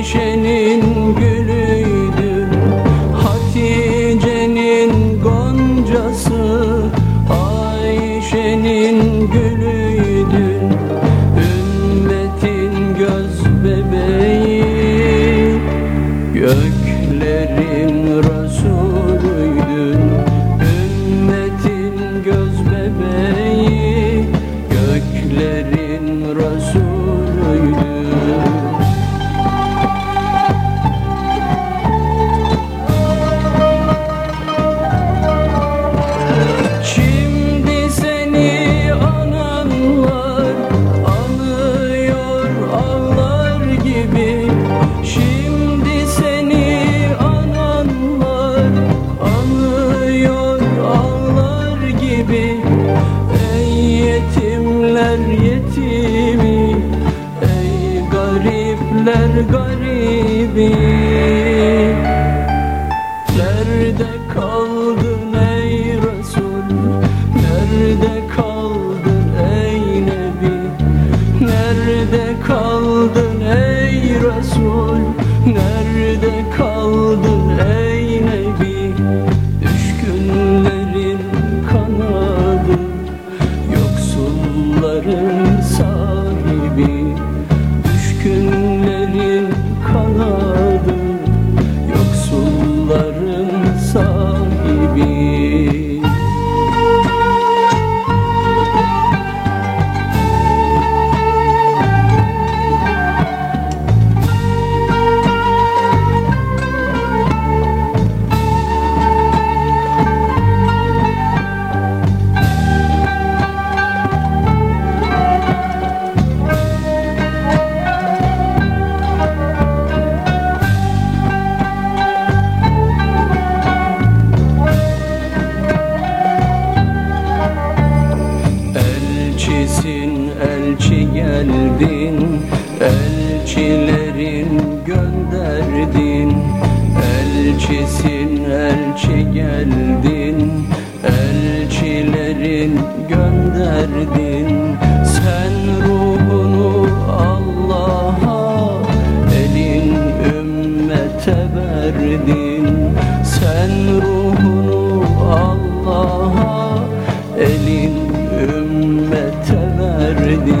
Ayşe'nin gülüydüm Hatice'nin goncası Ayşe'nin gülüydüm Ümmetin göz bebeği Göklerin Resulüydün Ümmetin göz bebeği Göklerin Resulü elçi geldin Elçilerin gönderdin. Elçisin elçi geldin Elçilerin gönderdin. Sen ruhunu Allah'a Elin ümmete verdin. Sen ruhunu Allah'a Elin ümmete verdin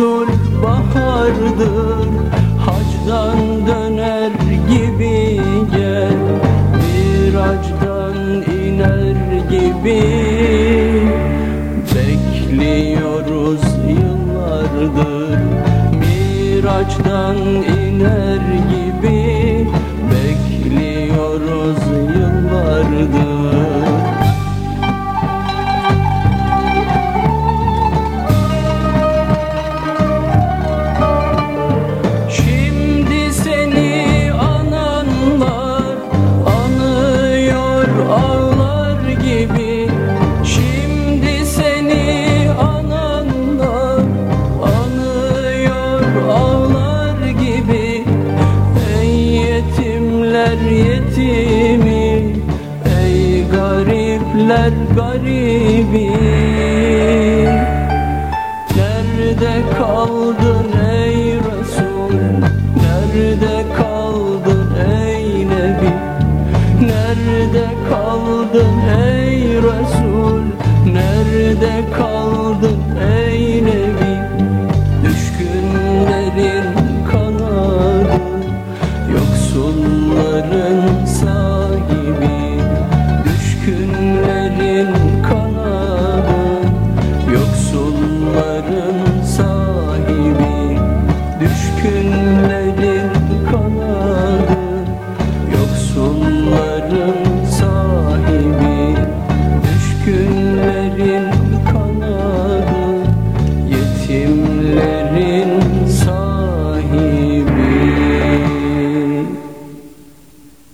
Resul bahardır Hacdan döner gibi gel Miraçtan iner gibi. Bekliyoruz yıllardır Miraçtan iner gibi garipler garibi Nerede kaldın